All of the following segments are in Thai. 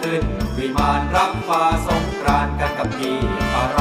ขึ้นวิมานรับฟ้าสงกรานกันกับพี่อะไร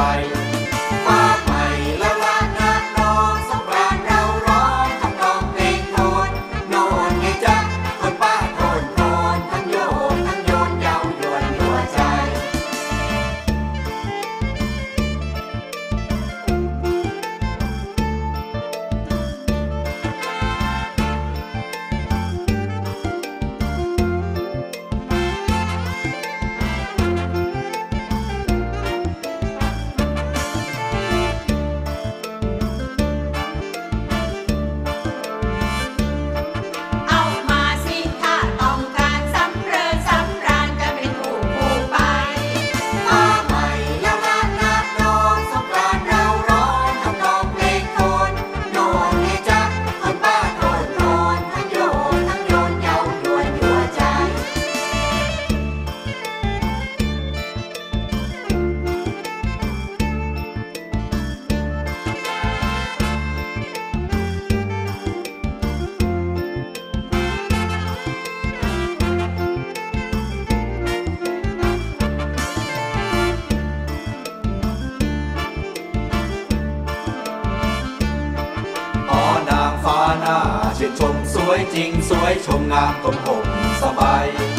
สิชมสวยจริงสวยชมงามกลมกลมสบาย